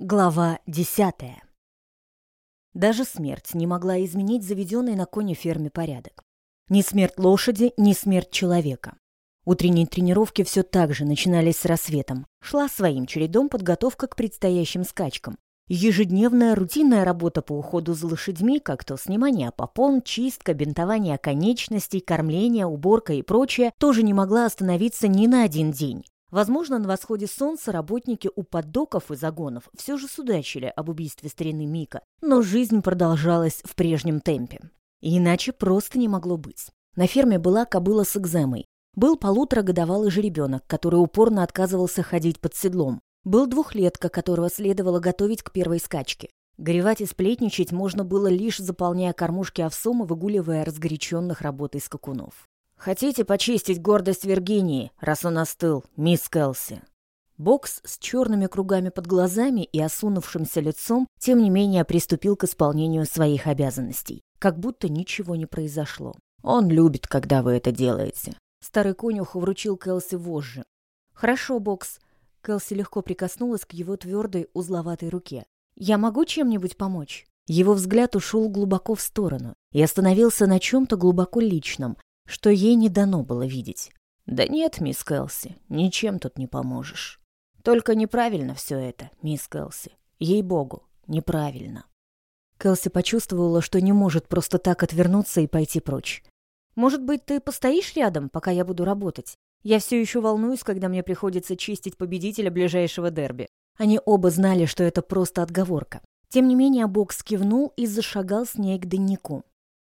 Глава десятая. Даже смерть не могла изменить заведенный на коне ферме порядок. Ни смерть лошади, ни смерть человека. Утренние тренировки все так же начинались с рассветом. Шла своим чередом подготовка к предстоящим скачкам. Ежедневная рутинная работа по уходу за лошадьми, как то снимание попон, чистка, бинтование конечностей, кормление, уборка и прочее, тоже не могла остановиться ни на один день. Возможно, на восходе солнца работники у поддоков и загонов все же судачили об убийстве старины Мика, но жизнь продолжалась в прежнем темпе. И иначе просто не могло быть. На ферме была кобыла с экземой. Был полуторагодовалый жеребенок, который упорно отказывался ходить под седлом. Был двухлетка, которого следовало готовить к первой скачке. Горевать и сплетничать можно было лишь заполняя кормушки овсом и выгуливая разгоряченных работой скакунов. «Хотите почистить гордость Виргинии, раз он остыл, мисс Келси?» Бокс с черными кругами под глазами и осунувшимся лицом, тем не менее, приступил к исполнению своих обязанностей, как будто ничего не произошло. «Он любит, когда вы это делаете». Старый конюх вручил Келси вожжи. «Хорошо, Бокс». Келси легко прикоснулась к его твердой узловатой руке. «Я могу чем-нибудь помочь?» Его взгляд ушел глубоко в сторону и остановился на чем-то глубоко личном, что ей не дано было видеть. «Да нет, мисс Кэлси, ничем тут не поможешь. Только неправильно все это, мисс Кэлси. Ей-богу, неправильно». Кэлси почувствовала, что не может просто так отвернуться и пойти прочь. «Может быть, ты постоишь рядом, пока я буду работать? Я все еще волнуюсь, когда мне приходится чистить победителя ближайшего дерби». Они оба знали, что это просто отговорка. Тем не менее, Бокс кивнул и зашагал с ней к дневнику.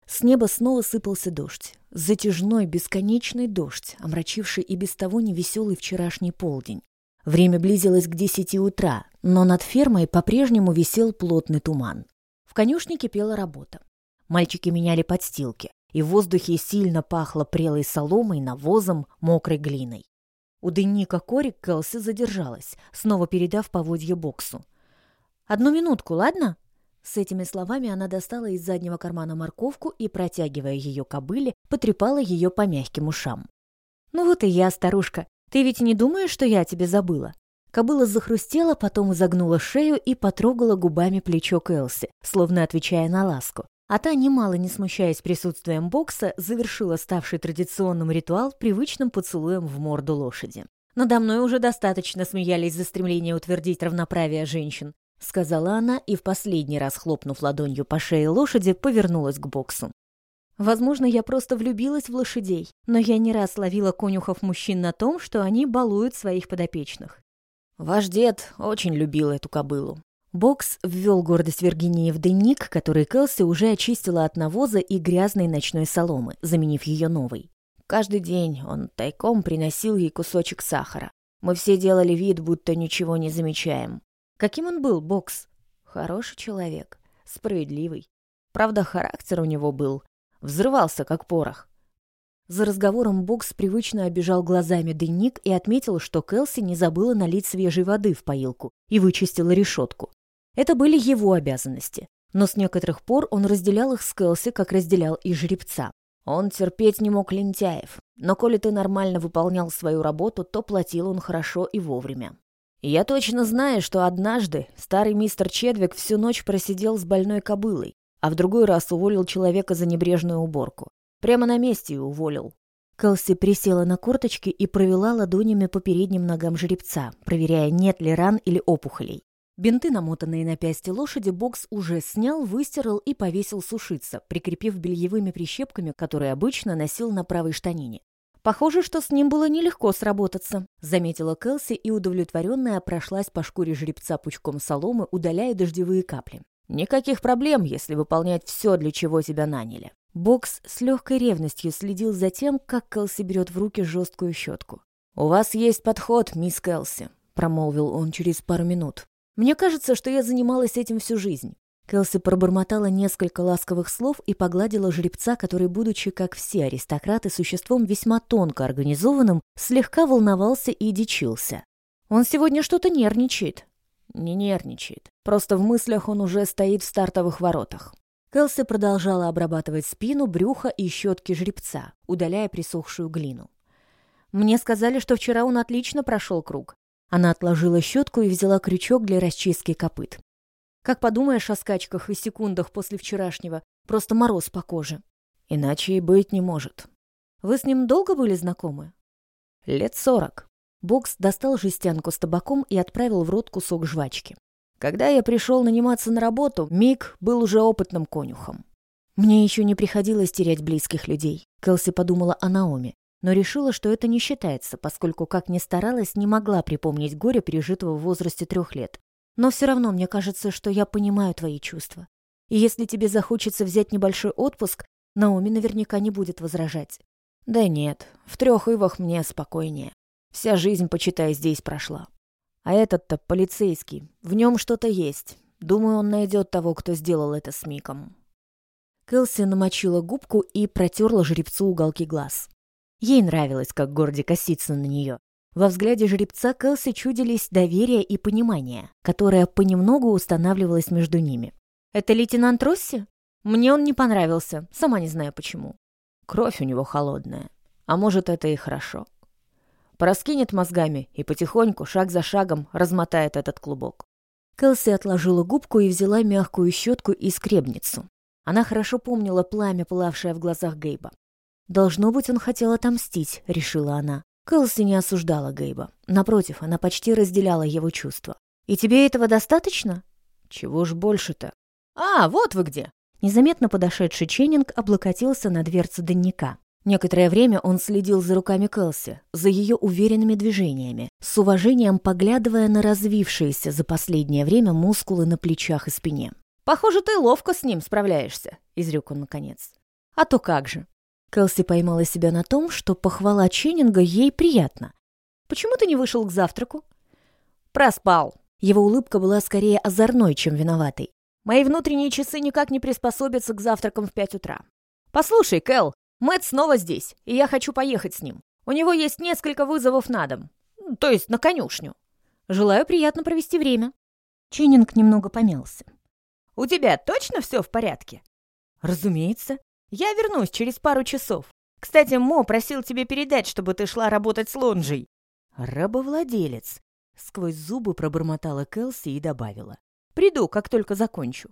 С неба снова сыпался дождь. Затяжной, бесконечный дождь, омрачивший и без того невеселый вчерашний полдень. Время близилось к десяти утра, но над фермой по-прежнему висел плотный туман. В конюшне кипела работа. Мальчики меняли подстилки, и в воздухе сильно пахло прелой соломой, навозом, мокрой глиной. У Денника Корик Кэлси задержалась, снова передав поводье боксу. «Одну минутку, ладно?» С этими словами она достала из заднего кармана морковку и, протягивая ее кобыле, потрепала ее по мягким ушам. «Ну вот и я, старушка. Ты ведь не думаешь, что я тебе забыла?» Кобыла захрустела, потом изогнула шею и потрогала губами плечо Кэлси, словно отвечая на ласку. А та, немало не смущаясь присутствием бокса, завершила ставший традиционным ритуал привычным поцелуем в морду лошади. Надо мной уже достаточно смеялись за стремление утвердить равноправие женщин. — сказала она и в последний раз, хлопнув ладонью по шее лошади, повернулась к боксу. Возможно, я просто влюбилась в лошадей, но я не раз ловила конюхов мужчин на том, что они балуют своих подопечных. Ваш дед очень любил эту кобылу. Бокс ввел гордость Виргинии в дневник, который Кэлси уже очистила от навоза и грязной ночной соломы, заменив ее новой. Каждый день он тайком приносил ей кусочек сахара. Мы все делали вид, будто ничего не замечаем. Каким он был, Бокс? Хороший человек, справедливый. Правда, характер у него был. Взрывался, как порох. За разговором Бокс привычно обижал глазами дневник и отметил, что Келси не забыла налить свежей воды в поилку и вычистила решетку. Это были его обязанности, но с некоторых пор он разделял их с Келси, как разделял и жеребца. Он терпеть не мог лентяев, но коли ты нормально выполнял свою работу, то платил он хорошо и вовремя я точно знаю, что однажды старый мистер Чедвик всю ночь просидел с больной кобылой, а в другой раз уволил человека за небрежную уборку. Прямо на месте и уволил. Кэлси присела на корточки и провела ладонями по передним ногам жеребца, проверяя, нет ли ран или опухолей. Бинты, намотанные на пясти лошади, Бокс уже снял, выстирал и повесил сушиться, прикрепив бельевыми прищепками, которые обычно носил на правой штанине. Похоже, что с ним было нелегко сработаться, заметила Кэлси и удовлетворенная прошлась по шкуре жеребца пучком соломы, удаляя дождевые капли. Никаких проблем, если выполнять все, для чего тебя наняли. Бокс с легкой ревностью следил за тем, как Кэлси берет в руки жесткую щетку. «У вас есть подход, мисс Кэлси», — промолвил он через пару минут. «Мне кажется, что я занималась этим всю жизнь. Кэлси пробормотала несколько ласковых слов и погладила жеребца, который, будучи, как все аристократы, существом весьма тонко организованным, слегка волновался и дичился. «Он сегодня что-то нервничает». «Не нервничает. Просто в мыслях он уже стоит в стартовых воротах». Кэлси продолжала обрабатывать спину, брюхо и щетки жеребца, удаляя присохшую глину. «Мне сказали, что вчера он отлично прошел круг. Она отложила щетку и взяла крючок для расчистки копыт. Как подумаешь о скачках и секундах после вчерашнего, просто мороз по коже. Иначе и быть не может. Вы с ним долго были знакомы? Лет сорок. Бокс достал жестянку с табаком и отправил в рот кусок жвачки. Когда я пришел наниматься на работу, Мик был уже опытным конюхом. Мне еще не приходилось терять близких людей. Кэлси подумала о Наоми, но решила, что это не считается, поскольку, как ни старалась, не могла припомнить горе, пережитого в возрасте трех лет. Но все равно мне кажется, что я понимаю твои чувства. И если тебе захочется взять небольшой отпуск, Наоми наверняка не будет возражать. Да нет, в трех ивах мне спокойнее. Вся жизнь, почитай, здесь прошла. А этот-то полицейский. В нем что-то есть. Думаю, он найдет того, кто сделал это с Миком. Кэлси намочила губку и протерла жеребцу уголки глаз. Ей нравилось, как Горди косится на нее. Во взгляде жеребца Кэлси чудились доверие и понимание, которое понемногу устанавливалось между ними. «Это лейтенант Росси? Мне он не понравился, сама не знаю почему. Кровь у него холодная. А может, это и хорошо. Пораскинет мозгами и потихоньку, шаг за шагом, размотает этот клубок». Кэлси отложила губку и взяла мягкую щетку и скребницу. Она хорошо помнила пламя, пылавшее в глазах Гейба. «Должно быть, он хотел отомстить», — решила она. Кэлси не осуждала Гейба. Напротив, она почти разделяла его чувства. «И тебе этого достаточно?» «Чего ж больше-то?» «А, вот вы где!» Незаметно подошедший Ченнинг облокотился на дверцу дневника. Некоторое время он следил за руками Кэлси, за ее уверенными движениями, с уважением поглядывая на развившиеся за последнее время мускулы на плечах и спине. «Похоже, ты ловко с ним справляешься», — изрек он наконец. «А то как же. Кэлси поймала себя на том, что похвала Ченнинга ей приятна. «Почему ты не вышел к завтраку?» «Проспал». Его улыбка была скорее озорной, чем виноватой. «Мои внутренние часы никак не приспособятся к завтракам в пять утра. Послушай, Кэл, Мэтт снова здесь, и я хочу поехать с ним. У него есть несколько вызовов на дом. То есть на конюшню. Желаю приятно провести время». Ченнинг немного помялся. «У тебя точно все в порядке?» «Разумеется. Я вернусь через пару часов. Кстати, Мо просил тебе передать, чтобы ты шла работать с Лонжей». «Рабовладелец», — сквозь зубы пробормотала Кэлси и добавила. «Приду, как только закончу».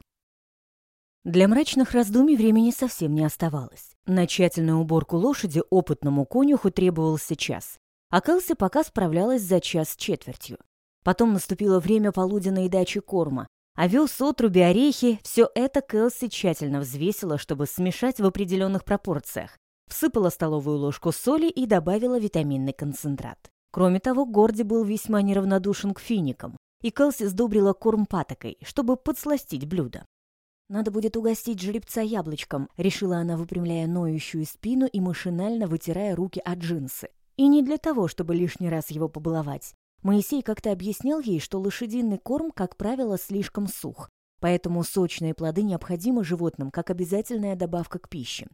Для мрачных раздумий времени совсем не оставалось. На тщательную уборку лошади опытному конюху требовался час, а Кэлси пока справлялась за час с четвертью. Потом наступило время полуденной дачи корма, Овес, отруби, орехи – все это Кэлси тщательно взвесила, чтобы смешать в определенных пропорциях. Всыпала столовую ложку соли и добавила витаминный концентрат. Кроме того, Горди был весьма неравнодушен к финикам, и Кэлси сдобрила корм патокой, чтобы подсластить блюдо. «Надо будет угостить жеребца яблочком», — решила она, выпрямляя ноющую спину и машинально вытирая руки от джинсы. И не для того, чтобы лишний раз его побаловать. Моисей как-то объяснял ей, что лошадиный корм, как правило, слишком сух, поэтому сочные плоды необходимы животным как обязательная добавка к пище.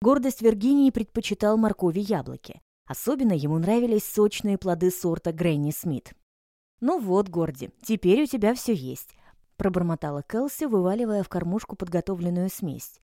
Гордость Виргинии предпочитал моркови яблоки. Особенно ему нравились сочные плоды сорта Гренни Смит. «Ну вот, Горди, теперь у тебя все есть», — пробормотала Келси, вываливая в кормушку подготовленную смесь.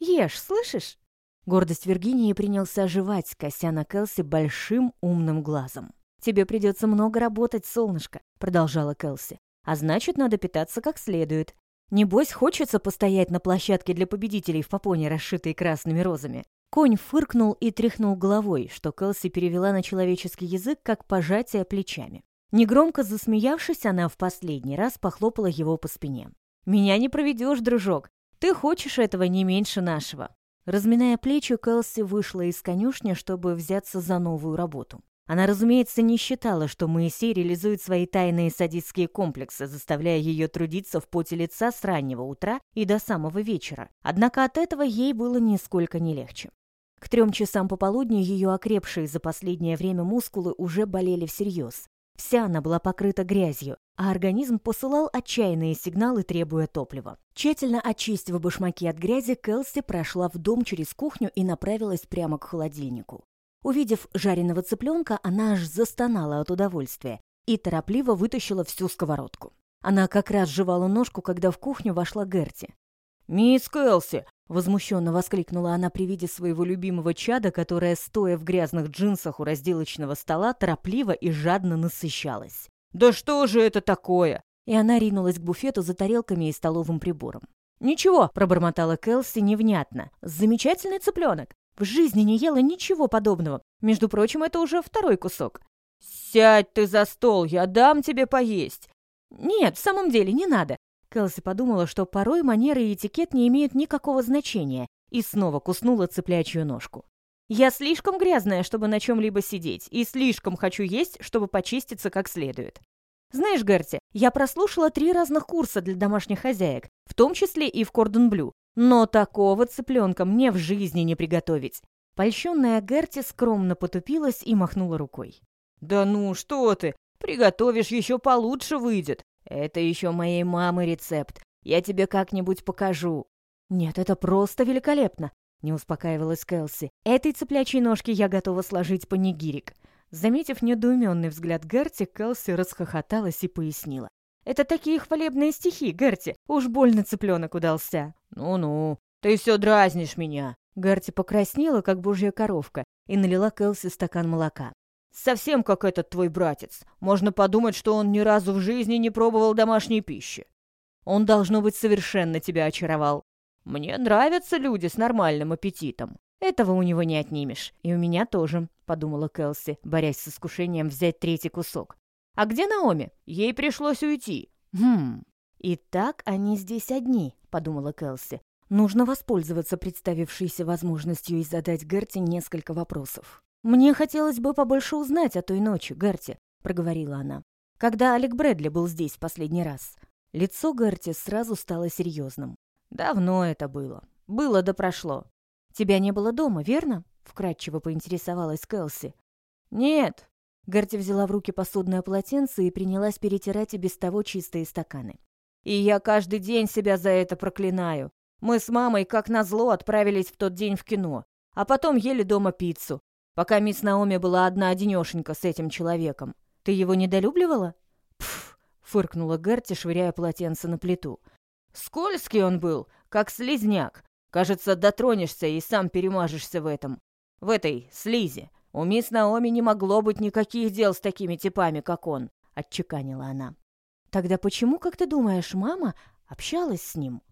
«Ешь, слышишь?» Гордость Виргинии принялся оживать, кося на Келси большим умным глазом. «Тебе придется много работать, солнышко», — продолжала Кэлси. «А значит, надо питаться как следует. Небось, хочется постоять на площадке для победителей в попоне, расшитой красными розами». Конь фыркнул и тряхнул головой, что Кэлси перевела на человеческий язык как пожатие плечами. Негромко засмеявшись, она в последний раз похлопала его по спине. «Меня не проведешь, дружок. Ты хочешь этого не меньше нашего». Разминая плечи, Кэлси вышла из конюшни, чтобы взяться за новую работу. Она, разумеется, не считала, что Моисей реализует свои тайные садистские комплексы, заставляя ее трудиться в поте лица с раннего утра и до самого вечера. Однако от этого ей было нисколько не легче. К трем часам пополудни ее окрепшие за последнее время мускулы уже болели всерьез. Вся она была покрыта грязью, а организм посылал отчаянные сигналы, требуя топлива. Тщательно очистив башмаки от грязи, Келси прошла в дом через кухню и направилась прямо к холодильнику. Увидев жареного цыпленка, она аж застонала от удовольствия и торопливо вытащила всю сковородку. Она как раз жевала ножку, когда в кухню вошла Герти. «Мисс Кэлси!» — возмущенно воскликнула она при виде своего любимого чада, которое, стоя в грязных джинсах у разделочного стола, торопливо и жадно насыщалась. Да что же это такое?» И она ринулась к буфету за тарелками и столовым прибором. «Ничего», — пробормотала Кэлси невнятно. «Замечательный цыпленок. В жизни не ела ничего подобного. Между прочим, это уже второй кусок». «Сядь ты за стол, я дам тебе поесть». «Нет, в самом деле, не надо». Кэлси подумала, что порой манеры и этикет не имеют никакого значения, и снова куснула цыплячью ножку. «Я слишком грязная, чтобы на чем-либо сидеть, и слишком хочу есть, чтобы почиститься как следует. Знаешь, Герти, я прослушала три разных курса для домашних хозяек, в том числе и в Кордон Блю, но такого цыпленка мне в жизни не приготовить». Польщенная Герти скромно потупилась и махнула рукой. «Да ну, что ты! Приготовишь, еще получше выйдет. Это еще моей мамы рецепт. Я тебе как-нибудь покажу». «Нет, это просто великолепно!» — не успокаивалась Кэлси. «Этой цыплячьей ножки я готова сложить по нигирик». Заметив недоуменный взгляд Герти, Кэлси расхохоталась и пояснила. «Это такие хвалебные стихи, Герти. Уж больно цыпленок удался». «Ну-ну, ты все дразнишь меня». Герти покраснела, как божья коровка, и налила Кэлси стакан молока. «Совсем как этот твой братец. Можно подумать, что он ни разу в жизни не пробовал домашней пищи. Он, должно быть, совершенно тебя очаровал. Мне нравятся люди с нормальным аппетитом. Этого у него не отнимешь. И у меня тоже, подумала Кэлси, борясь с искушением взять третий кусок. А где Наоми? Ей пришлось уйти. Хм. И так они здесь одни, подумала Кэлси. Нужно воспользоваться представившейся возможностью и задать Герти несколько вопросов. «Мне хотелось бы побольше узнать о той ночи, Герти», — проговорила она. «Когда Алек Брэдли был здесь в последний раз?» Лицо Герти сразу стало серьезным. Давно это было. Было да прошло. Тебя не было дома, верно? Вкратчиво поинтересовалась Кэлси. Нет. Герти взяла в руки посудное полотенце и принялась перетирать и без того чистые стаканы. И я каждый день себя за это проклинаю. Мы с мамой, как назло, отправились в тот день в кино, а потом ели дома пиццу, пока мисс Наоми была одна-одинешенька с этим человеком. Ты его недолюбливала? Пф, фыркнула Герти, швыряя полотенце на плиту. Скользкий он был, как слизняк. Кажется, дотронешься и сам перемажешься в этом. В этой слизи. У мисс Наоми не могло быть никаких дел с такими типами, как он, отчеканила она. Тогда почему, как ты думаешь, мама общалась с ним?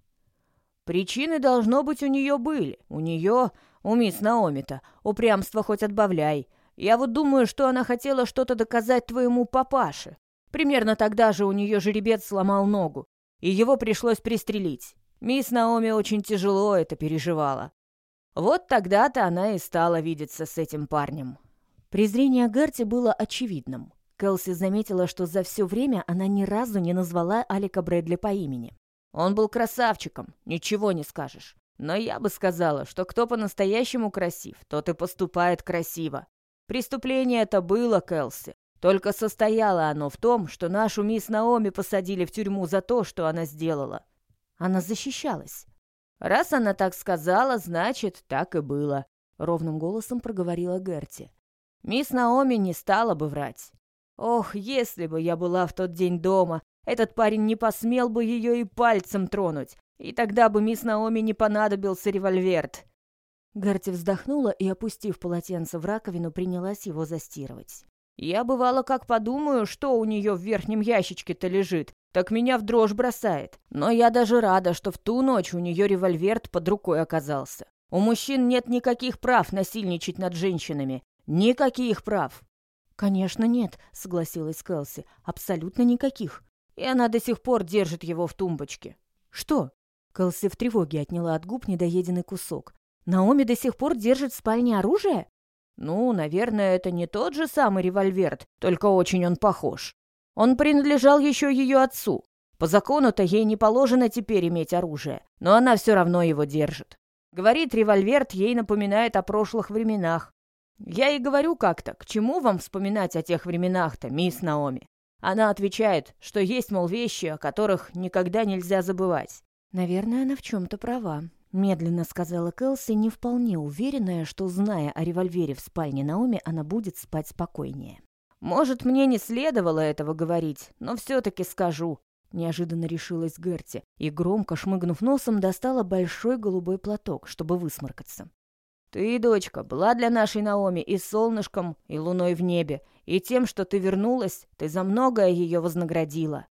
Причины, должно быть, у нее были. У нее, у мисс Наоми-то, упрямство хоть отбавляй. Я вот думаю, что она хотела что-то доказать твоему папаше. Примерно тогда же у нее жеребец сломал ногу и его пришлось пристрелить. Мисс Наоми очень тяжело это переживала. Вот тогда-то она и стала видеться с этим парнем. Презрение Герти было очевидным. Кэлси заметила, что за все время она ни разу не назвала Алика Брэдли по имени. Он был красавчиком, ничего не скажешь. Но я бы сказала, что кто по-настоящему красив, тот и поступает красиво. Преступление это было, Кэлси. Только состояло оно в том, что нашу мисс Наоми посадили в тюрьму за то, что она сделала. Она защищалась. Раз она так сказала, значит, так и было, ровным голосом проговорила Герти. Мисс Наоми не стала бы врать. Ох, если бы я была в тот день дома, этот парень не посмел бы ее и пальцем тронуть, и тогда бы мисс Наоми не понадобился револьверт. Герти вздохнула и, опустив полотенце в раковину, принялась его застирывать. Я бывало как подумаю, что у нее в верхнем ящичке-то лежит, так меня в дрожь бросает. Но я даже рада, что в ту ночь у нее револьвер под рукой оказался. У мужчин нет никаких прав насильничать над женщинами. Никаких прав. «Конечно нет», — согласилась Кэлси. «Абсолютно никаких». И она до сих пор держит его в тумбочке. «Что?» Кэлси в тревоге отняла от губ недоеденный кусок. «Наоми до сих пор держит в спальне оружие?» Ну, наверное, это не тот же самый револьвер, только очень он похож. Он принадлежал еще ее отцу. По закону-то ей не положено теперь иметь оружие, но она все равно его держит. Говорит, револьвер ей напоминает о прошлых временах. Я ей говорю как-то, к чему вам вспоминать о тех временах-то, мисс Наоми? Она отвечает, что есть, мол, вещи, о которых никогда нельзя забывать. Наверное, она в чем-то права. Медленно сказала Кэлси, не вполне уверенная, что, зная о револьвере в спальне Наоми, она будет спать спокойнее. «Может, мне не следовало этого говорить, но все-таки скажу», — неожиданно решилась Герти и, громко шмыгнув носом, достала большой голубой платок, чтобы высморкаться. «Ты, дочка, была для нашей Наоми и солнышком, и луной в небе, И тем, что ты вернулась, ты за многое ее вознаградила.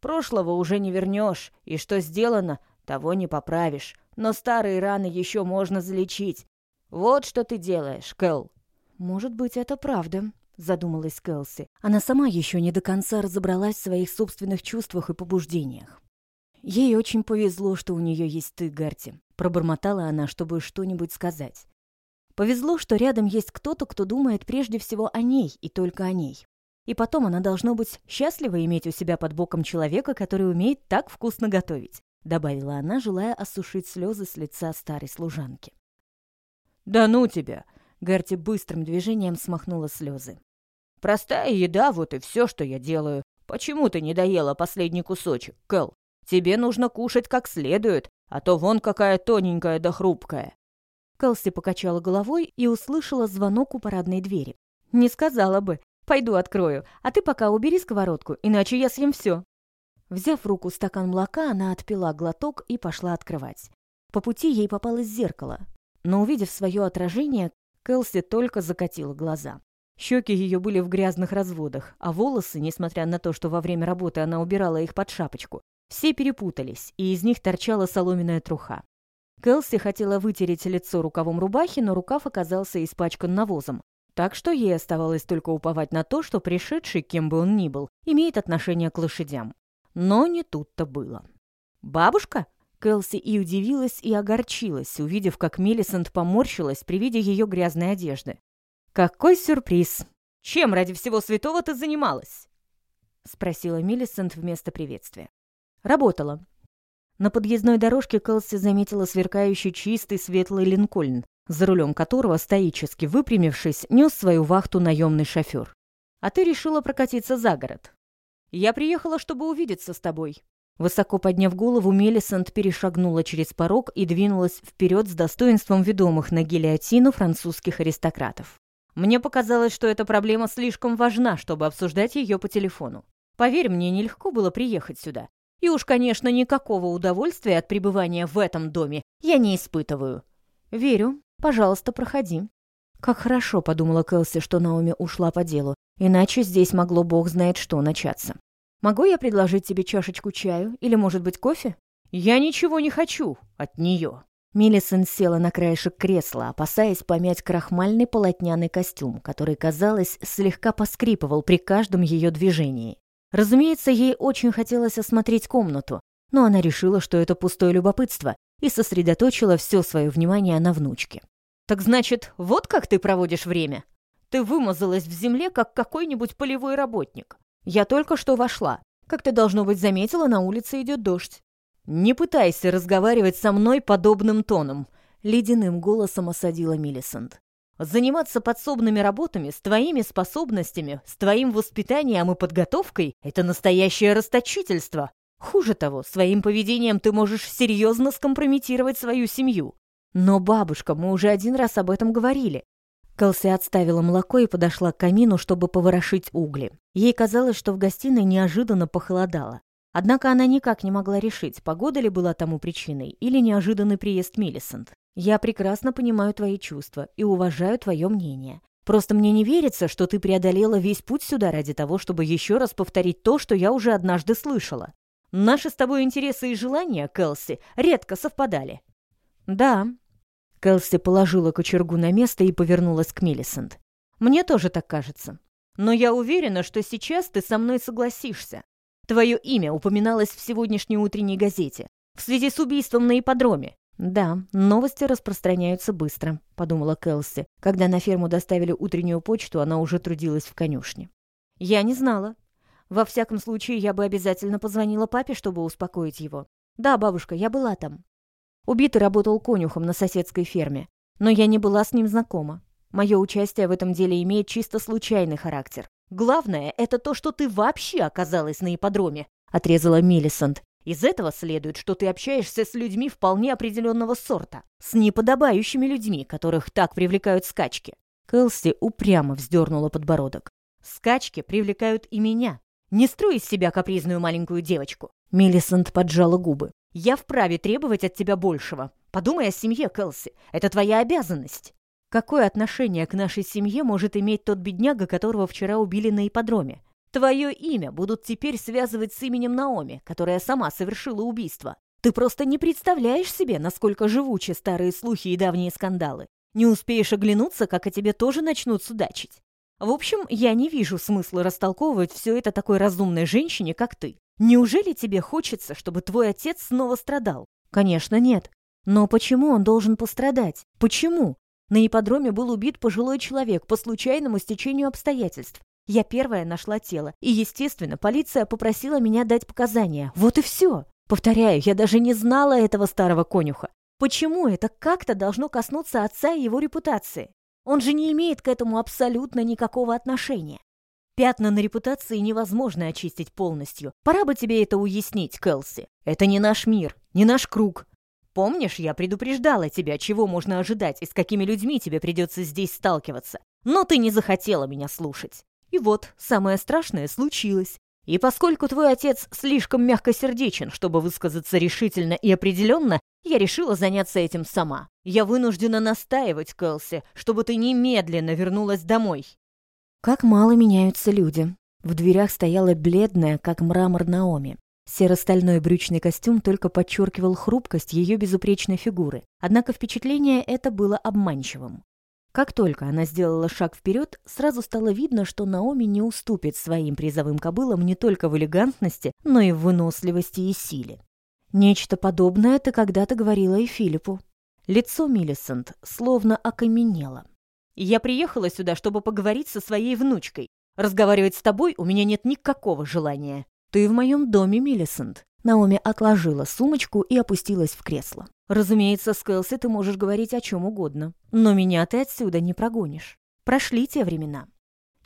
Прошлого уже не вернешь, и что сделано, того не поправишь. Но старые раны еще можно залечить. Вот что ты делаешь, Кэл». «Может быть, это правда», — задумалась Кэлси. Она сама еще не до конца разобралась в своих собственных чувствах и побуждениях. «Ей очень повезло, что у нее есть ты, Гарти», — пробормотала она, чтобы что-нибудь сказать. Повезло, что рядом есть кто-то, кто думает прежде всего о ней и только о ней. И потом она должно быть счастлива иметь у себя под боком человека, который умеет так вкусно готовить», — добавила она, желая осушить слезы с лица старой служанки. «Да ну тебя!» — Герти быстрым движением смахнула слезы. «Простая еда, вот и все, что я делаю. Почему ты не доела последний кусочек, Кэл? Тебе нужно кушать как следует, а то вон какая тоненькая да хрупкая». Кэлси покачала головой и услышала звонок у парадной двери. «Не сказала бы. Пойду открою, а ты пока убери сковородку, иначе я съем все». Взяв в руку стакан молока, она отпила глоток и пошла открывать. По пути ей попалось зеркало, но, увидев свое отражение, Кэлси только закатила глаза. Щеки ее были в грязных разводах, а волосы, несмотря на то, что во время работы она убирала их под шапочку, все перепутались, и из них торчала соломенная труха. Кэлси хотела вытереть лицо рукавом рубахи, но рукав оказался испачкан навозом, так что ей оставалось только уповать на то, что пришедший, кем бы он ни был, имеет отношение к лошадям. Но не тут-то было. «Бабушка?» Кэлси и удивилась, и огорчилась, увидев, как Миллисент поморщилась при виде ее грязной одежды. «Какой сюрприз! Чем ради всего святого ты занималась?» — спросила Миллисент вместо приветствия. «Работала». На подъездной дорожке Кэлси заметила сверкающий чистый светлый линкольн, за рулем которого, стоически выпрямившись, нес свою вахту наемный шофер. «А ты решила прокатиться за город?» «Я приехала, чтобы увидеться с тобой». Высоко подняв голову, Мелисант перешагнула через порог и двинулась вперед с достоинством ведомых на гильотину французских аристократов. Мне показалось, что эта проблема слишком важна, чтобы обсуждать ее по телефону. Поверь мне, нелегко было приехать сюда. И уж, конечно, никакого удовольствия от пребывания в этом доме я не испытываю. Верю, Пожалуйста, проходи». Как хорошо, подумала Кэлси, что Наоми ушла по делу, иначе здесь могло бог знает что начаться. Могу я предложить тебе чашечку чаю или, может быть, кофе? Я ничего не хочу от нее. Миллисон села на краешек кресла, опасаясь помять крахмальный полотняный костюм, который, казалось, слегка поскрипывал при каждом ее движении. Разумеется, ей очень хотелось осмотреть комнату, но она решила, что это пустое любопытство, и сосредоточила все свое внимание на внучке. «Так значит, вот как ты проводишь время? Ты вымазалась в земле, как какой-нибудь полевой работник. Я только что вошла. Как ты, должно быть, заметила, на улице идет дождь. Не пытайся разговаривать со мной подобным тоном», — ледяным голосом осадила Миллисент. «Заниматься подсобными работами с твоими способностями, с твоим воспитанием и подготовкой — это настоящее расточительство. Хуже того, своим поведением ты можешь серьезно скомпрометировать свою семью. «Но, бабушка, мы уже один раз об этом говорили». Кэлси отставила молоко и подошла к камину, чтобы поворошить угли. Ей казалось, что в гостиной неожиданно похолодало. Однако она никак не могла решить, погода ли была тому причиной или неожиданный приезд Миллисент. «Я прекрасно понимаю твои чувства и уважаю твое мнение. Просто мне не верится, что ты преодолела весь путь сюда ради того, чтобы еще раз повторить то, что я уже однажды слышала. Наши с тобой интересы и желания, Кэлси, редко совпадали». «Да», Кэлси положила кочергу на место и повернулась к Мелисент. «Мне тоже так кажется. Но я уверена, что сейчас ты со мной согласишься. Твое имя упоминалось в сегодняшней утренней газете, в связи с убийством на ипподроме. «Да, новости распространяются быстро», — подумала Кэлси. Когда на ферму доставили утреннюю почту, она уже трудилась в конюшне. «Я не знала. Во всяком случае, я бы обязательно позвонила папе, чтобы успокоить его. Да, бабушка, я была там. Убитый работал конюхом на соседской ферме, но я не была с ним знакома. Мое участие в этом деле имеет чисто случайный характер. Главное — это то, что ты вообще оказалась на ипподроме», — отрезала Миллисант. «Из этого следует, что ты общаешься с людьми вполне определенного сорта, с неподобающими людьми, которых так привлекают скачки». Кэлси упрямо вздернула подбородок. «Скачки привлекают и меня. Не строй из себя капризную маленькую девочку». Миллисант поджала губы. Я вправе требовать от тебя большего. Подумай о семье, Кэлси. Это твоя обязанность». Какое отношение к нашей семье может иметь тот бедняга, которого вчера убили на ипподроме? Твое имя будут теперь связывать с именем Наоми, которая сама совершила убийство. Ты просто не представляешь себе, насколько живучи старые слухи и давние скандалы. Не успеешь оглянуться, как о тебе тоже начнут судачить. В общем, я не вижу смысла растолковывать все это такой разумной женщине, как ты. Неужели тебе хочется, чтобы твой отец снова страдал? Конечно, нет. Но почему он должен пострадать? Почему? На ипподроме был убит пожилой человек по случайному стечению обстоятельств. Я первая нашла тело, и, естественно, полиция попросила меня дать показания. Вот и все. Повторяю, я даже не знала этого старого конюха. Почему это как-то должно коснуться отца и его репутации? Он же не имеет к этому абсолютно никакого отношения. Пятна на репутации невозможно очистить полностью. Пора бы тебе это уяснить, Кэлси. Это не наш мир, не наш круг. Помнишь, я предупреждала тебя, чего можно ожидать и с какими людьми тебе придется здесь сталкиваться. Но ты не захотела меня слушать. И вот, самое страшное случилось. И поскольку твой отец слишком мягкосердечен, чтобы высказаться решительно и определенно, я решила заняться этим сама. Я вынуждена настаивать, Кэлси, чтобы ты немедленно вернулась домой. Как мало меняются люди. В дверях стояла бледная, как мрамор Наоми. Серо-стальной брючный костюм только подчеркивал хрупкость ее безупречной фигуры, однако впечатление это было обманчивым. Как только она сделала шаг вперед, сразу стало видно, что Наоми не уступит своим призовым кобылам не только в элегантности, но и в выносливости и силе. Нечто подобное ты когда-то говорила и Филиппу. Лицо Миллисент словно окаменело. «Я приехала сюда, чтобы поговорить со своей внучкой. Разговаривать с тобой у меня нет никакого желания. «Ты в моем доме, Миллисент». Наоми отложила сумочку и опустилась в кресло. «Разумеется, с Кэлси ты можешь говорить о чем угодно, но меня ты отсюда не прогонишь. Прошли те времена.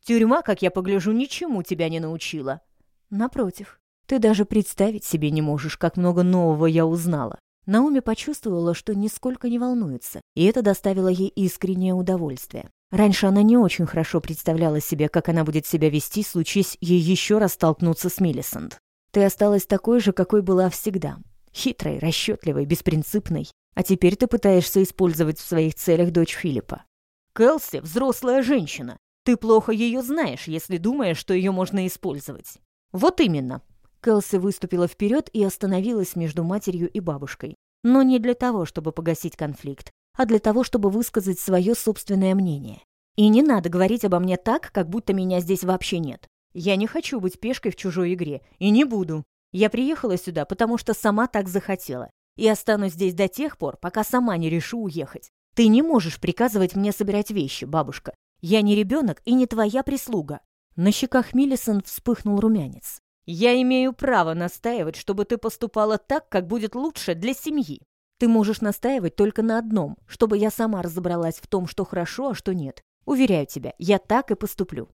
Тюрьма, как я погляжу, ничему тебя не научила. Напротив, ты даже представить себе не можешь, как много нового я узнала. Наоми почувствовала, что нисколько не волнуется, и это доставило ей искреннее удовольствие. Раньше она не очень хорошо представляла себе, как она будет себя вести, случись ей еще раз столкнуться с Миллисент. Ты осталась такой же, какой была всегда. Хитрой, расчетливой, беспринципной. А теперь ты пытаешься использовать в своих целях дочь Филиппа. Кэлси — взрослая женщина. Ты плохо ее знаешь, если думаешь, что ее можно использовать. Вот именно. Кэлси выступила вперед и остановилась между матерью и бабушкой. Но не для того, чтобы погасить конфликт, а для того, чтобы высказать свое собственное мнение. И не надо говорить обо мне так, как будто меня здесь вообще нет. Я не хочу быть пешкой в чужой игре, и не буду. Я приехала сюда, потому что сама так захотела, и останусь здесь до тех пор, пока сама не решу уехать. Ты не можешь приказывать мне собирать вещи, бабушка. Я не ребенок и не твоя прислуга. На щеках Миллисон вспыхнул румянец. Я имею право настаивать, чтобы ты поступала так, как будет лучше для семьи. Ты можешь настаивать только на одном, чтобы я сама разобралась в том, что хорошо, а что нет. Уверяю тебя, я так и поступлю».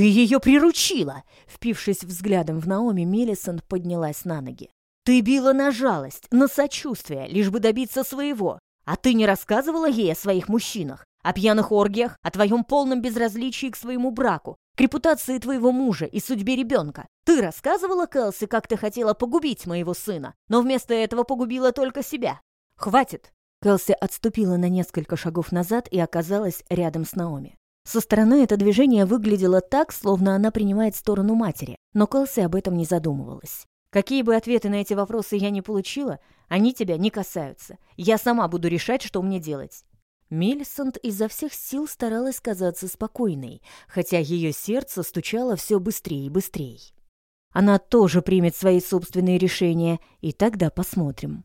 «Ты ее приручила!» Впившись взглядом в Наоми, Мелисон поднялась на ноги. «Ты била на жалость, на сочувствие, лишь бы добиться своего. А ты не рассказывала ей о своих мужчинах, о пьяных оргиях, о твоем полном безразличии к своему браку, к репутации твоего мужа и судьбе ребенка. Ты рассказывала, Кэлси, как ты хотела погубить моего сына, но вместо этого погубила только себя. Хватит!» Кэлси отступила на несколько шагов назад и оказалась рядом с Наоми. Со стороны это движение выглядело так, словно она принимает сторону матери, но Кэлси об этом не задумывалась. «Какие бы ответы на эти вопросы я не получила, они тебя не касаются. Я сама буду решать, что мне делать. Мелисант изо всех сил старалась казаться спокойной, хотя ее сердце стучало все быстрее и быстрее. Она тоже примет свои собственные решения, и тогда посмотрим.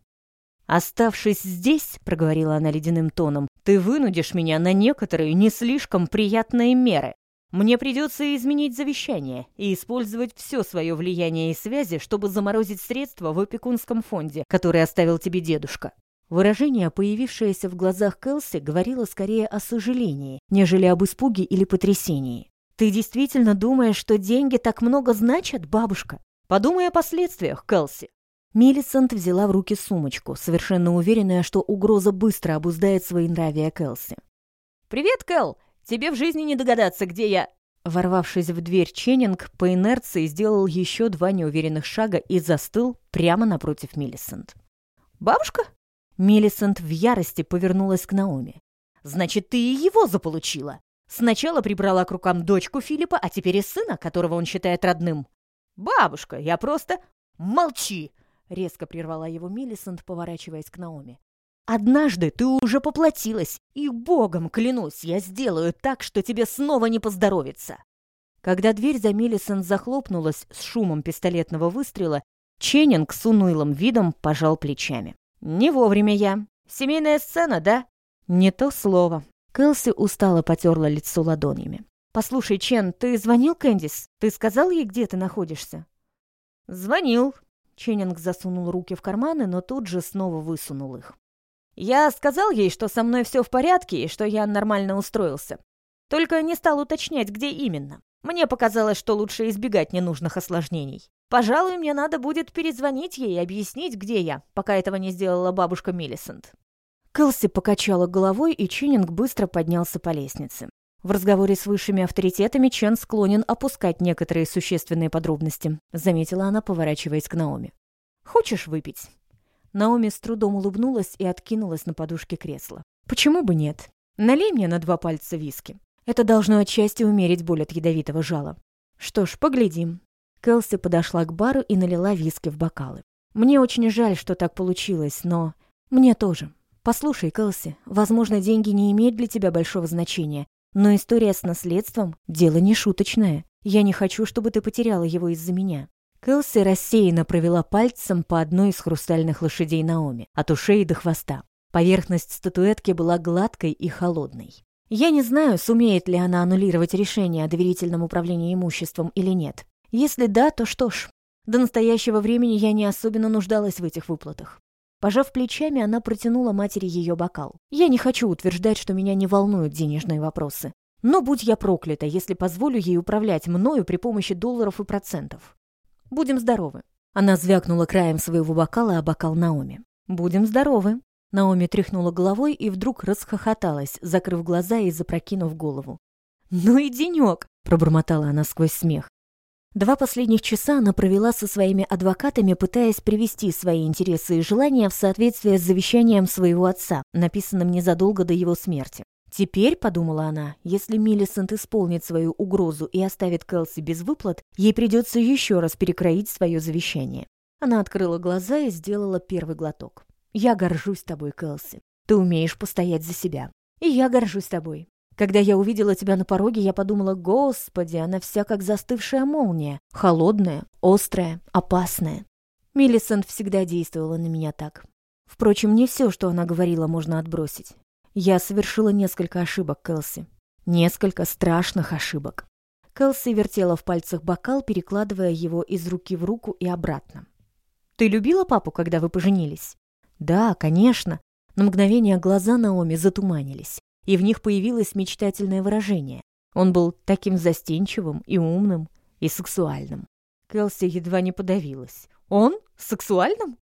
«Оставшись здесь, — проговорила она ледяным тоном, — ты вынудишь меня на некоторые не слишком приятные меры. Мне придется изменить завещание и использовать все свое влияние и связи, чтобы заморозить средства в опекунском фонде, который оставил тебе дедушка. Выражение, появившееся в глазах Кэлси, говорило скорее о сожалении, нежели об испуге или потрясении. «Ты действительно думаешь, что деньги так много значат, бабушка? Подумай о последствиях, Кэлси». Миллисант взяла в руки сумочку, совершенно уверенная, что угроза быстро обуздает свои нравия Кэлси. «Привет, Кэл! Тебе в жизни не догадаться, где я...» Ворвавшись в дверь, Ченнинг по инерции сделал еще два неуверенных шага и застыл прямо напротив Миллисант. «Бабушка?» Мелисент в ярости повернулась к Наоми. Значит, ты и его заполучила. Сначала прибрала к рукам дочку Филиппа, а теперь и сына, которого он считает родным. Бабушка, я просто... Молчи! Резко прервала его Миллисент, поворачиваясь к Наоми. Однажды ты уже поплатилась, и богом клянусь, я сделаю так, что тебе снова не поздоровится. Когда дверь за Миллисент захлопнулась с шумом пистолетного выстрела, Ченнинг с унылым видом пожал плечами. «Не вовремя я. Семейная сцена, да?» «Не то слово». Кэлси устало потерла лицо ладонями. «Послушай, Чен, ты звонил Кэндис? Ты сказал ей, где ты находишься?» «Звонил». Ченнинг засунул руки в карманы, но тут же снова высунул их. «Я сказал ей, что со мной все в порядке и что я нормально устроился. Только не стал уточнять, где именно. Мне показалось, что лучше избегать ненужных осложнений. Пожалуй, мне надо будет перезвонить ей и объяснить, где я, пока этого не сделала бабушка Миллисент». Кэлси покачала головой, и Ченнинг быстро поднялся по лестнице. В разговоре с высшими авторитетами Чен склонен опускать некоторые существенные подробности, заметила она, поворачиваясь к Наоми. «Хочешь выпить?» Наоми с трудом улыбнулась и откинулась на подушке кресла. «Почему бы нет? Налей мне на два пальца виски. Это должно отчасти умерить боль от ядовитого жала. Что ж, поглядим. Кэлси подошла к бару и налила виски в бокалы. Мне очень жаль, что так получилось, но... Мне тоже. Послушай, Кэлси, возможно, деньги не имеют для тебя большого значения, но история с наследством — дело не шуточное. Я не хочу, чтобы ты потеряла его из-за меня. Кэлси рассеянно провела пальцем по одной из хрустальных лошадей Наоми, от ушей до хвоста. Поверхность статуэтки была гладкой и холодной. Я не знаю, сумеет ли она аннулировать решение о доверительном управлении имуществом или нет. Если да, то что ж. До настоящего времени я не особенно нуждалась в этих выплатах. Пожав плечами, она протянула матери ее бокал. Я не хочу утверждать, что меня не волнуют денежные вопросы. Но будь я проклята, если позволю ей управлять мною при помощи долларов и процентов. Будем здоровы. Она звякнула краем своего бокала о бокал Наоми. Будем здоровы. Наоми тряхнула головой и вдруг расхохоталась, закрыв глаза и запрокинув голову. «Ну и денек!» — пробормотала она сквозь смех. Два последних часа она провела со своими адвокатами, пытаясь привести свои интересы и желания в соответствие с завещанием своего отца, написанным незадолго до его смерти. Теперь, подумала она, если Миллисент исполнит свою угрозу и оставит Кэлси без выплат, ей придется еще раз перекроить свое завещание. Она открыла глаза и сделала первый глоток. Я горжусь тобой, Кэлси. Ты умеешь постоять за себя. И я горжусь тобой. Когда я увидела тебя на пороге, я подумала, господи, она вся как застывшая молния. Холодная, острая, опасная. Миллисент всегда действовала на меня так. Впрочем, не все, что она говорила, можно отбросить. Я совершила несколько ошибок, Кэлси. Несколько страшных ошибок. Кэлси вертела в пальцах бокал, перекладывая его из руки в руку и обратно. «Ты любила папу, когда вы поженились?» Да, конечно. На мгновение глаза Наоми затуманились, и в них появилось мечтательное выражение. Он был таким застенчивым и умным, и сексуальным. Келси едва не подавилась. Он? Сексуальным?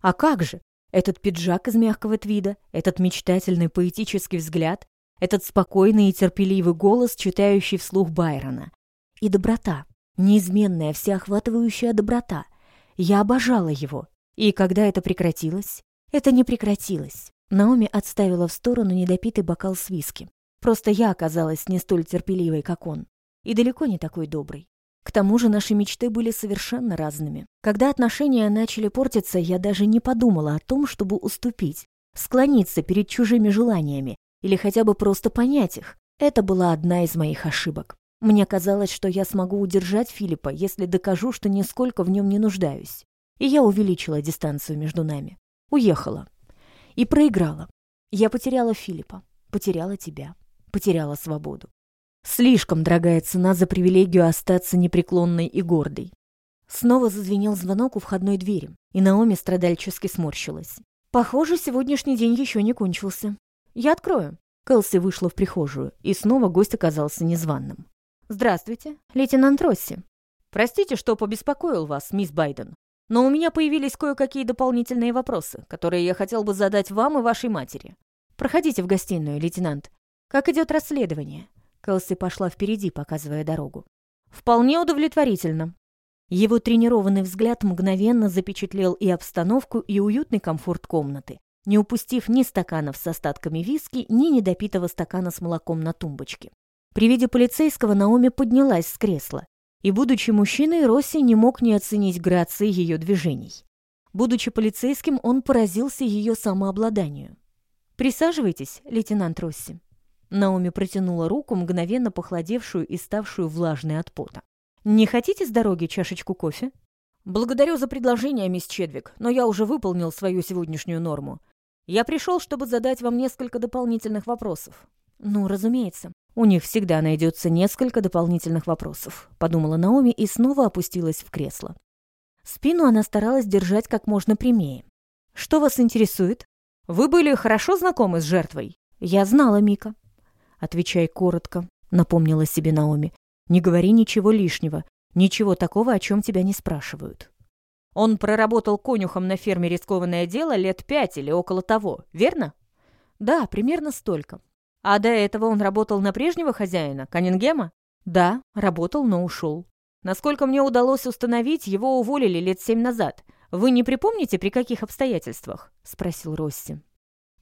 А как же? Этот пиджак из мягкого твида, этот мечтательный поэтический взгляд, этот спокойный и терпеливый голос, читающий вслух Байрона. И доброта, неизменная, всеохватывающая доброта. Я обожала его. И когда это прекратилось? Это не прекратилось. Наоми отставила в сторону недопитый бокал с виски. Просто я оказалась не столь терпеливой, как он. И далеко не такой доброй. К тому же наши мечты были совершенно разными. Когда отношения начали портиться, я даже не подумала о том, чтобы уступить, склониться перед чужими желаниями или хотя бы просто понять их. Это была одна из моих ошибок. Мне казалось, что я смогу удержать Филиппа, если докажу, что нисколько в нем не нуждаюсь. И я увеличила дистанцию между нами. Уехала. И проиграла. Я потеряла Филиппа, потеряла тебя, потеряла свободу. Слишком дорогая цена за привилегию остаться непреклонной и гордой. Снова зазвенел звонок у входной двери, и Наоми страдальчески сморщилась. Похоже, сегодняшний день еще не кончился. Я открою. Кэлси вышла в прихожую, и снова гость оказался незваным. «Здравствуйте, лейтенант Росси. Простите, что побеспокоил вас, мисс Байден. Но у меня появились кое-какие дополнительные вопросы, которые я хотел бы задать вам и вашей матери. Проходите в гостиную, лейтенант. Как идет расследование?» Кэлси пошла впереди, показывая дорогу. «Вполне удовлетворительно». Его тренированный взгляд мгновенно запечатлел и обстановку, и уютный комфорт комнаты. не упустив ни стаканов с остатками виски, ни недопитого стакана с молоком на тумбочке. При виде полицейского Наоми поднялась с кресла, и, будучи мужчиной, Росси не мог не оценить грации ее движений. Будучи полицейским, он поразился ее самообладанию. «Присаживайтесь, лейтенант Росси». Наоми протянула руку, мгновенно похолодевшую и ставшую влажной от пота. «Не хотите с дороги чашечку кофе?» «Благодарю за предложение, мисс Чедвик, но я уже выполнил свою сегодняшнюю норму. Я пришел, чтобы задать вам несколько дополнительных вопросов». «Ну, разумеется. У них всегда найдется несколько дополнительных вопросов», — подумала Наоми и снова опустилась в кресло. Спину она старалась держать как можно прямее. «Что вас интересует?» «Вы были хорошо знакомы с жертвой?» «Я знала Мика». «Отвечай коротко», — напомнила себе Наоми. «Не говори ничего лишнего, ничего такого, о чем тебя не спрашивают». Он проработал конюхом на ферме «Рискованное дело» лет пять или около того, верно? Да, примерно столько. А до этого он работал на прежнего хозяина, Каннингема? Да, работал, но ушел. Насколько мне удалось установить, его уволили лет семь назад. Вы не припомните, при каких обстоятельствах? Спросил Росси.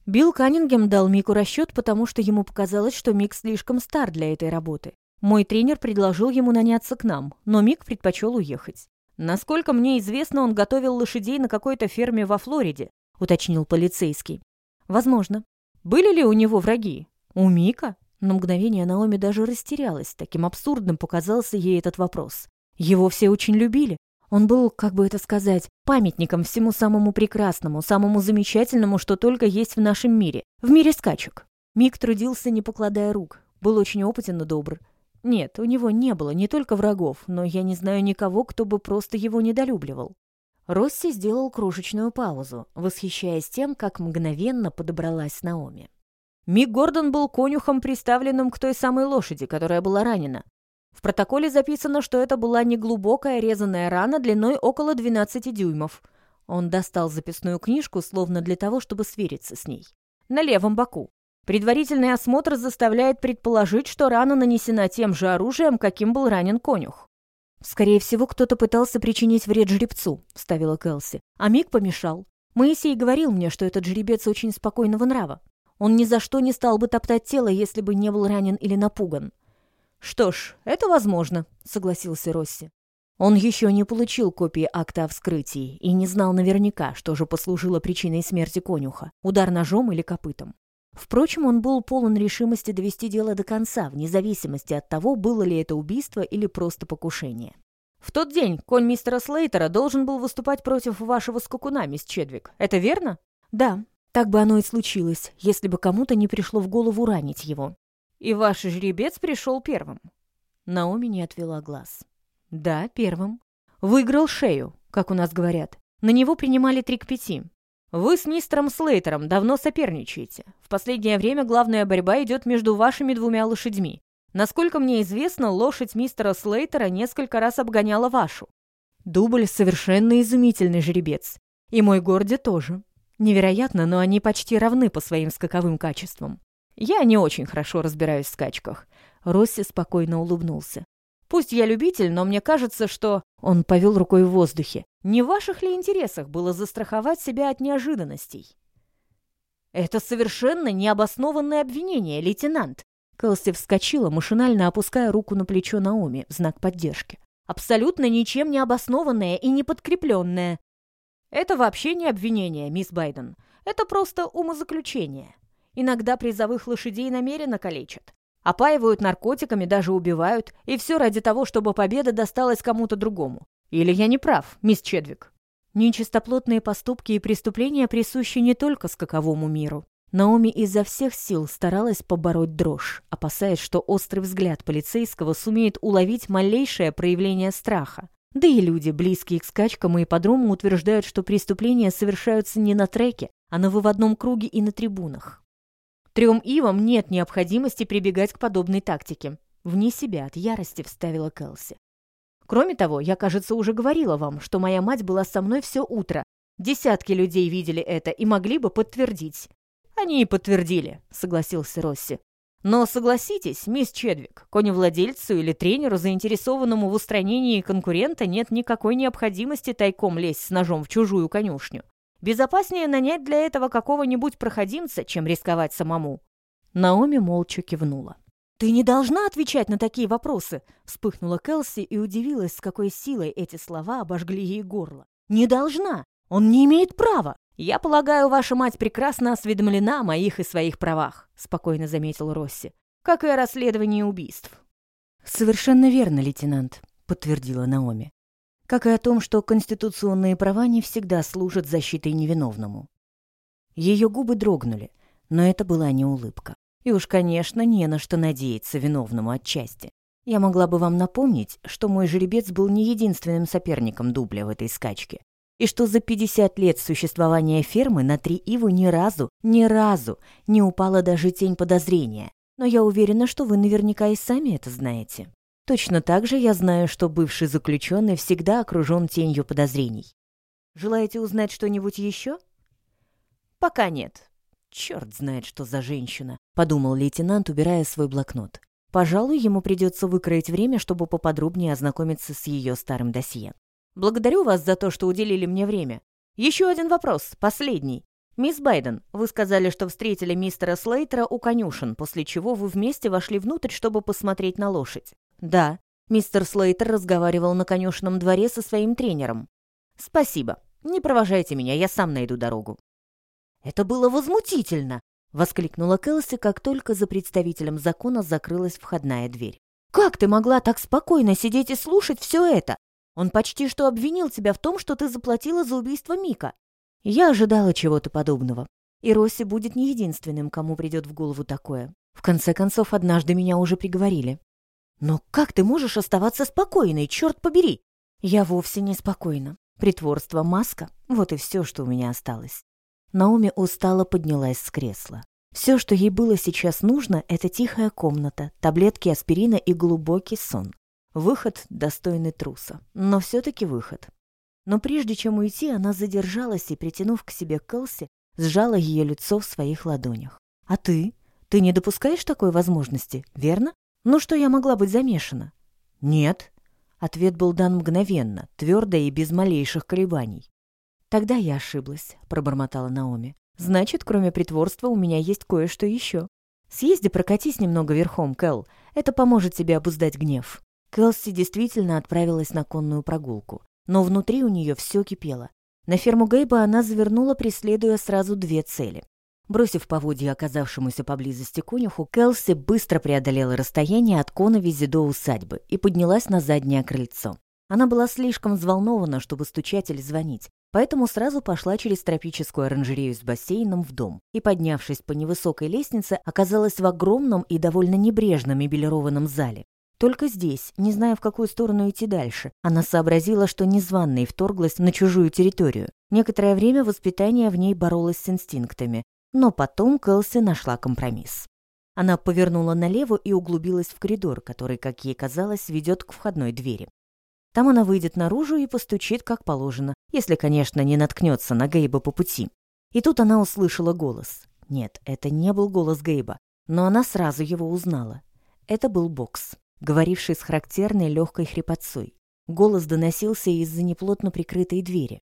Билл Каннингем дал Мику расчет, потому что ему показалось, что Мик слишком стар для этой работы. Мой тренер предложил ему наняться к нам, но Мик предпочел уехать. Насколько мне известно, он готовил лошадей на какой-то ферме во Флориде, уточнил полицейский. Возможно. Были ли у него враги? «У Мика?» На мгновение Наоми даже растерялась. Таким абсурдным показался ей этот вопрос. Его все очень любили. Он был, как бы это сказать, памятником всему самому прекрасному, самому замечательному, что только есть в нашем мире. В мире скачек. Мик трудился, не покладая рук. Был очень опытен и добр. Нет, у него не было не только врагов, но я не знаю никого, кто бы просто его недолюбливал. Росси сделал крошечную паузу, восхищаясь тем, как мгновенно подобралась Наоми. Мик Гордон был конюхом, приставленным к той самой лошади, которая была ранена. В протоколе записано, что это была неглубокая резаная рана длиной около 12 дюймов. Он достал записную книжку, словно для того, чтобы свериться с ней. На левом боку. Предварительный осмотр заставляет предположить, что рана нанесена тем же оружием, каким был ранен конюх. «Скорее всего, кто-то пытался причинить вред жеребцу», — вставила Кэлси. «А Мик помешал. Моисей говорил мне, что этот жеребец очень спокойного нрава. Он ни за что не стал бы топтать тело, если бы не был ранен или напуган. «Что ж, это возможно», — согласился Росси. Он еще не получил копии акта о вскрытии и не знал наверняка, что же послужило причиной смерти конюха – удар ножом или копытом. Впрочем, он был полон решимости довести дело до конца, вне зависимости от того, было ли это убийство или просто покушение. «В тот день конь мистера Слейтера должен был выступать против вашего скакуна, мисс Чедвик. Это верно?» «Да, так бы оно и случилось, если бы кому-то не пришло в голову ранить его. И ваш жеребец пришел первым. Наоми не отвела глаз. Да, первым. Выиграл шею, как у нас говорят. На него принимали три к пяти. Вы с мистером Слейтером давно соперничаете. В последнее время главная борьба идет между вашими двумя лошадьми. Насколько мне известно, лошадь мистера Слейтера несколько раз обгоняла вашу. Дубль совершенно изумительный жеребец. И мой Горди тоже. Невероятно, но они почти равны по своим скаковым качествам. Я не очень хорошо разбираюсь в скачках. Росси спокойно улыбнулся. Пусть я любитель, но мне кажется, что... Он повел рукой в воздухе. Не в ваших ли интересах было застраховать себя от неожиданностей? Это совершенно необоснованное обвинение, лейтенант. Кэлси вскочила, машинально опуская руку на плечо Наоми в знак поддержки. Абсолютно ничем не обоснованное и не подкрепленное. Это вообще не обвинение, мисс Байден. Это просто умозаключение. Иногда призовых лошадей намеренно калечат. Опаивают наркотиками, даже убивают. И все ради того, чтобы победа досталась кому-то другому. Или я не прав, мисс Чедвик? Нечистоплотные поступки и преступления присущи не только скаковому миру. Наоми изо всех сил старалась побороть дрожь, опасаясь, что острый взгляд полицейского сумеет уловить малейшее проявление страха. Да и люди, близкие к скачкам и ипподрому, утверждают, что преступления совершаются не на треке, а на выводном круге и на трибунах. Трем Ивам нет необходимости прибегать к подобной тактике. Вне себя от ярости вставила Кэлси. Кроме того, я, кажется, уже говорила вам, что моя мать была со мной все утро. Десятки людей видели это и могли бы подтвердить. Они и подтвердили, согласился Росси. Но согласитесь, мисс Чедвик, коневладельцу или тренеру, заинтересованному в устранении конкурента, нет никакой необходимости тайком лезть с ножом в чужую конюшню. Безопаснее нанять для этого какого-нибудь проходимца, чем рисковать самому». Наоми молча кивнула. «Ты не должна отвечать на такие вопросы!» Вспыхнула Келси и удивилась, с какой силой эти слова обожгли ей горло. «Не должна! Он не имеет права!» «Я полагаю, ваша мать прекрасно осведомлена о моих и своих правах», спокойно заметил Росси, «как и о расследовании убийств». «Совершенно верно, лейтенант», подтвердила Наоми. «Как и о том, что конституционные права не всегда служат защитой невиновному». Ее губы дрогнули, но это была не улыбка. И уж, конечно, не на что надеяться виновному отчасти. Я могла бы вам напомнить, что мой жеребец был не единственным соперником дубля в этой скачке. И что за 50 лет существования фермы на три ивы ни разу, ни разу не упала даже тень подозрения. Но я уверена, что вы наверняка и сами это знаете. Точно так же я знаю, что бывший заключенный всегда окружен тенью подозрений. Желаете узнать что-нибудь еще? Пока нет. «Черт знает, что за женщина», — подумал лейтенант, убирая свой блокнот. «Пожалуй, ему придется выкроить время, чтобы поподробнее ознакомиться с ее старым досье». «Благодарю вас за то, что уделили мне время. Еще один вопрос, последний. Мисс Байден, вы сказали, что встретили мистера Слейтера у конюшен, после чего вы вместе вошли внутрь, чтобы посмотреть на лошадь». «Да, мистер Слейтер разговаривал на конюшенном дворе со своим тренером». «Спасибо. Не провожайте меня, я сам найду дорогу». «Это было возмутительно!» — воскликнула Кэлси, как только за представителем закона закрылась входная дверь. «Как ты могла так спокойно сидеть и слушать все это? Он почти что обвинил тебя в том, что ты заплатила за убийство Мика. Я ожидала чего-то подобного. И Росси будет не единственным, кому придет в голову такое. В конце концов, однажды меня уже приговорили. Но как ты можешь оставаться спокойной, черт побери? Я вовсе не спокойна. Притворство, маска — вот и все, что у меня осталось. Наоми устало поднялась с кресла. Все, что ей было сейчас нужно, это тихая комната, таблетки аспирина и глубокий сон. Выход, достойный труса. Но все-таки выход. Но прежде чем уйти, она задержалась и, притянув к себе Кэлси, сжала ее лицо в своих ладонях. «А ты? Ты не допускаешь такой возможности, верно? Ну что я могла быть замешана?» «Нет». Ответ был дан мгновенно, твердо и без малейших колебаний. «Тогда я ошиблась», — пробормотала Наоми. «Значит, кроме притворства, у меня есть кое-что еще. Съезди прокатись немного верхом, Кэл. Это поможет тебе обуздать гнев». Кэлси действительно отправилась на конную прогулку, но внутри у нее все кипело. На ферму Гейба она завернула, преследуя сразу две цели. Бросив поводья оказавшемуся поблизости конюху, Кэлси быстро преодолела расстояние от коновизи до усадьбы и поднялась на заднее крыльцо. Она была слишком взволнована, чтобы стучать или звонить, Поэтому сразу пошла через тропическую оранжерею с бассейном в дом и, поднявшись по невысокой лестнице, оказалась в огромном и довольно небрежном мебелированном зале. Только здесь, не зная, в какую сторону идти дальше, она сообразила, что незваной вторглась на чужую территорию. Некоторое время воспитание в ней боролось с инстинктами, но потом Кэлси нашла компромисс. Она повернула налево и углубилась в коридор, который, как ей казалось, ведет к входной двери. Там она выйдет наружу и постучит, как положено, если, конечно, не наткнется на Гейба по пути. И тут она услышала голос. Нет, это не был голос Гейба, но она сразу его узнала. Это был Бокс, говоривший с характерной легкой хрипотцой. Голос доносился из-за неплотно прикрытой двери.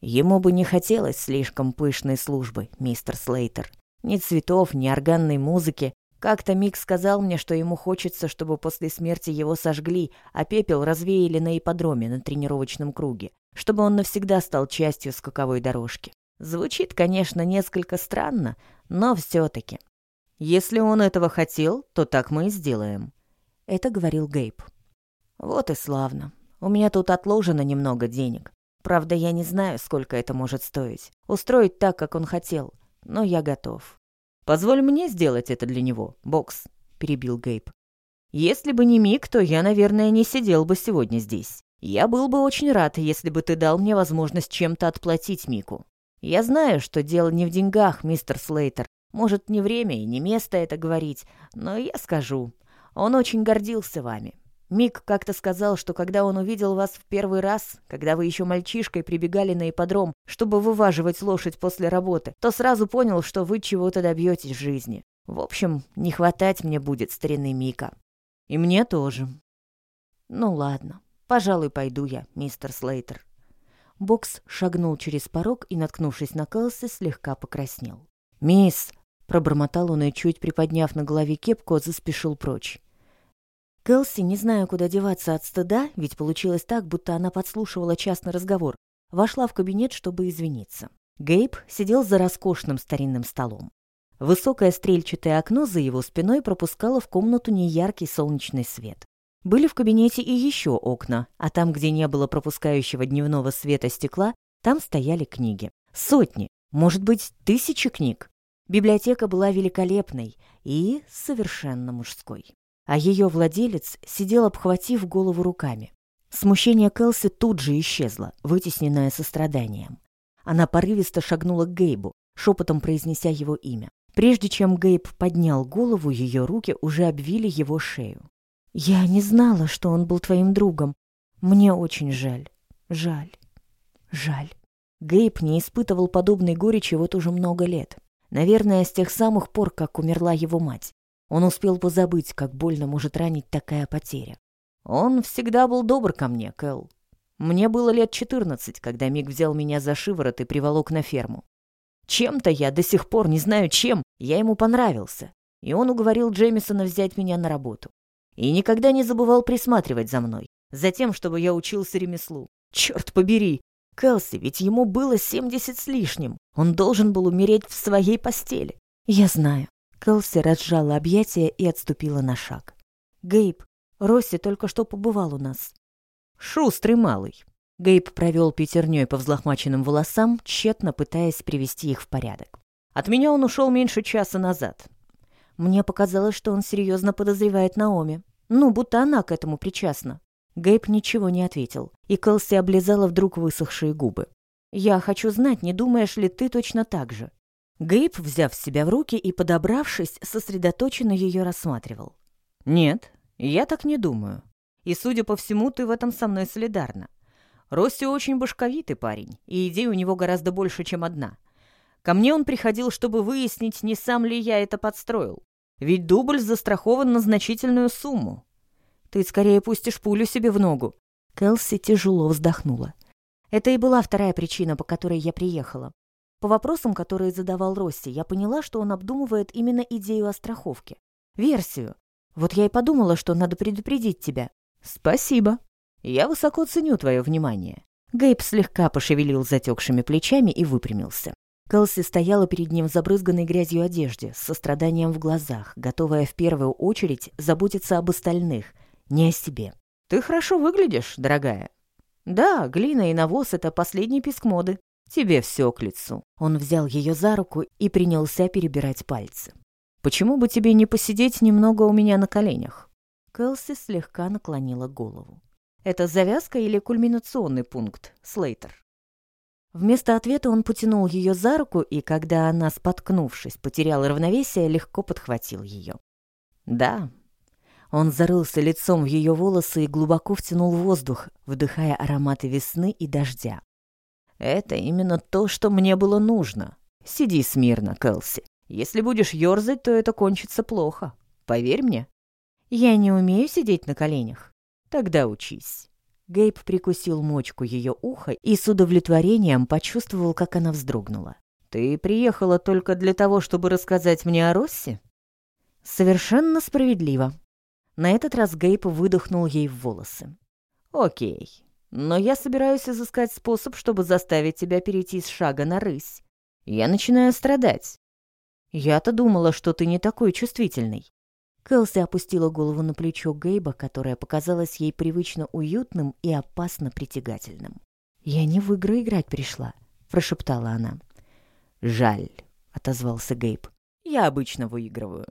Ему бы не хотелось слишком пышной службы, мистер Слейтер. Ни цветов, ни органной музыки, как-то Мик сказал мне, что ему хочется, чтобы после смерти его сожгли, а пепел развеяли на ипподроме на тренировочном круге, чтобы он навсегда стал частью скаковой дорожки. Звучит, конечно, несколько странно, но все-таки. Если он этого хотел, то так мы и сделаем. Это говорил Гейб. Вот и славно. У меня тут отложено немного денег. Правда, я не знаю, сколько это может стоить. Устроить так, как он хотел. Но я готов. «Позволь мне сделать это для него, Бокс», — перебил Гейб. «Если бы не Мик, то я, наверное, не сидел бы сегодня здесь. Я был бы очень рад, если бы ты дал мне возможность чем-то отплатить Мику. Я знаю, что дело не в деньгах, мистер Слейтер. Может, не время и не место это говорить, но я скажу. Он очень гордился вами. Мик как-то сказал, что когда он увидел вас в первый раз, когда вы еще мальчишкой прибегали на ипподром, чтобы вываживать лошадь после работы, то сразу понял, что вы чего-то добьетесь в жизни. В общем, не хватать мне будет старины Мика. И мне тоже. Ну ладно, пожалуй, пойду я, мистер Слейтер. Бокс шагнул через порог и, наткнувшись на Кэлси, слегка покраснел. «Мисс!» — пробормотал он и, чуть приподняв на голове кепку, заспешил прочь. Кэлси, не зная, куда деваться от стыда, ведь получилось так, будто она подслушивала частный разговор, вошла в кабинет, чтобы извиниться. Гейб сидел за роскошным старинным столом. Высокое стрельчатое окно за его спиной пропускало в комнату неяркий солнечный свет. Были в кабинете и еще окна, а там, где не было пропускающего дневного света стекла, там стояли книги. Сотни, может быть, тысячи книг. Библиотека была великолепной и совершенно мужской. А ее владелец сидел, обхватив голову руками. Смущение Кэлси тут же исчезло, вытесненное состраданием. Она порывисто шагнула к Гейбу, шепотом произнеся его имя. Прежде чем Гейб поднял голову, ее руки уже обвили его шею. «Я не знала, что он был твоим другом. Мне очень жаль. Жаль. Жаль». Гейб не испытывал подобной горечи вот уже много лет. Наверное, с тех самых пор, как умерла его мать. Он успел позабыть, как больно может ранить такая потеря. Он всегда был добр ко мне, Кэл. Мне было лет четырнадцать, когда Мик взял меня за шиворот и приволок на ферму. Чем-то я до сих пор не знаю чем, я ему понравился. И он уговорил Джеймисона взять меня на работу и никогда не забывал присматривать за мной, за тем, чтобы я учился ремеслу. Черт побери! Кэлси, ведь ему было семьдесят с лишним. Он должен был умереть в своей постели. Я знаю. Кэлси разжала объятия и отступила на шаг. Гейб, Росси только что побывал у нас. Шустрый малый. Гейб провел пятерней по взлохмаченным волосам, тщетно пытаясь привести их в порядок. От меня он ушел меньше часа назад. Мне показалось, что он серьезно подозревает Наоми. Ну, будто она к этому причастна. Гейб ничего не ответил, и Кэлси облизала вдруг высохшие губы. «Я хочу знать, не думаешь ли ты точно так же?» Гейб, взяв себя в руки и подобравшись, сосредоточенно ее рассматривал. «Нет, я так не думаю. И, судя по всему, ты в этом со мной солидарна. Росси очень башковитый парень, и идей у него гораздо больше, чем одна. Ко мне он приходил, чтобы выяснить, не сам ли я это подстроил. Ведь дубль застрахован на значительную сумму. Ты скорее пустишь пулю себе в ногу. Кэлси тяжело вздохнула. Это и была вторая причина, по которой я приехала. По вопросам, которые задавал Росси, я поняла, что он обдумывает именно идею о страховке. Версию. Вот я и подумала, что надо предупредить тебя. Спасибо. Я высоко ценю твое внимание. Гейб слегка пошевелил затекшими плечами и выпрямился. Кэлси стояла перед ним в забрызганной грязью одежде, с состраданием в глазах, готовая в первую очередь заботиться об остальных, не о себе. «Ты хорошо выглядишь, дорогая». «Да, глина и навоз — это последний писк моды. Тебе все к лицу». Он взял ее за руку и принялся перебирать пальцы. «Почему бы тебе не посидеть немного у меня на коленях?» Кэлси слегка наклонила голову. «Это завязка или кульминационный пункт, Слейтер?» Вместо ответа он потянул ее за руку, и когда она, споткнувшись, потеряла равновесие, легко подхватил ее. «Да». Он зарылся лицом в ее волосы и глубоко втянул воздух, вдыхая ароматы весны и дождя. «Это именно то, что мне было нужно. Сиди смирно, Кэлси. Если будешь ерзать, то это кончится плохо. Поверь мне». «Я не умею сидеть на коленях». «Тогда учись». Гейб прикусил мочку ее уха и с удовлетворением почувствовал, как она вздрогнула. «Ты приехала только для того, чтобы рассказать мне о Россе?» «Совершенно справедливо». На этот раз Гейб выдохнул ей в волосы. «Окей, но я собираюсь изыскать способ, чтобы заставить тебя перейти с шага на рысь. Я начинаю страдать. Я-то думала, что ты не такой чувствительный. Кэлси опустила голову на плечо Гейба, которое показалось ей привычно уютным и опасно притягательным. «Я не в игры играть пришла», — прошептала она. «Жаль», — отозвался Гейб. «Я обычно выигрываю.